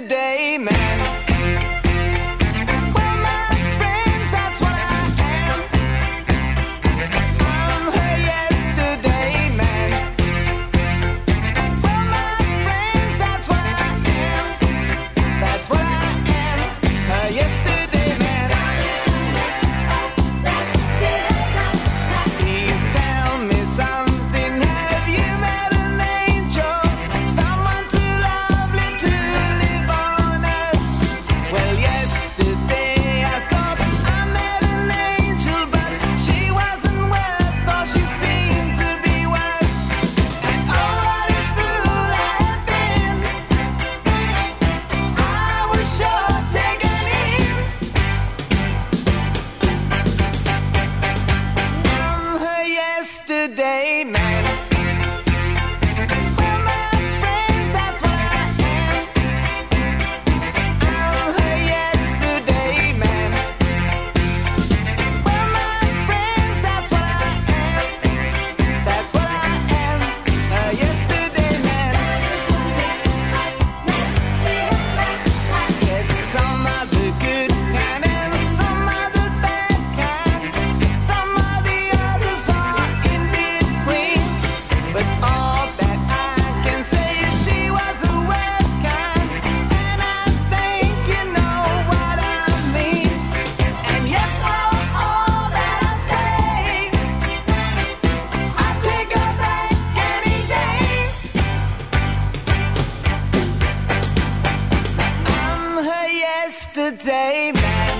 today. Man. yesterday. Man.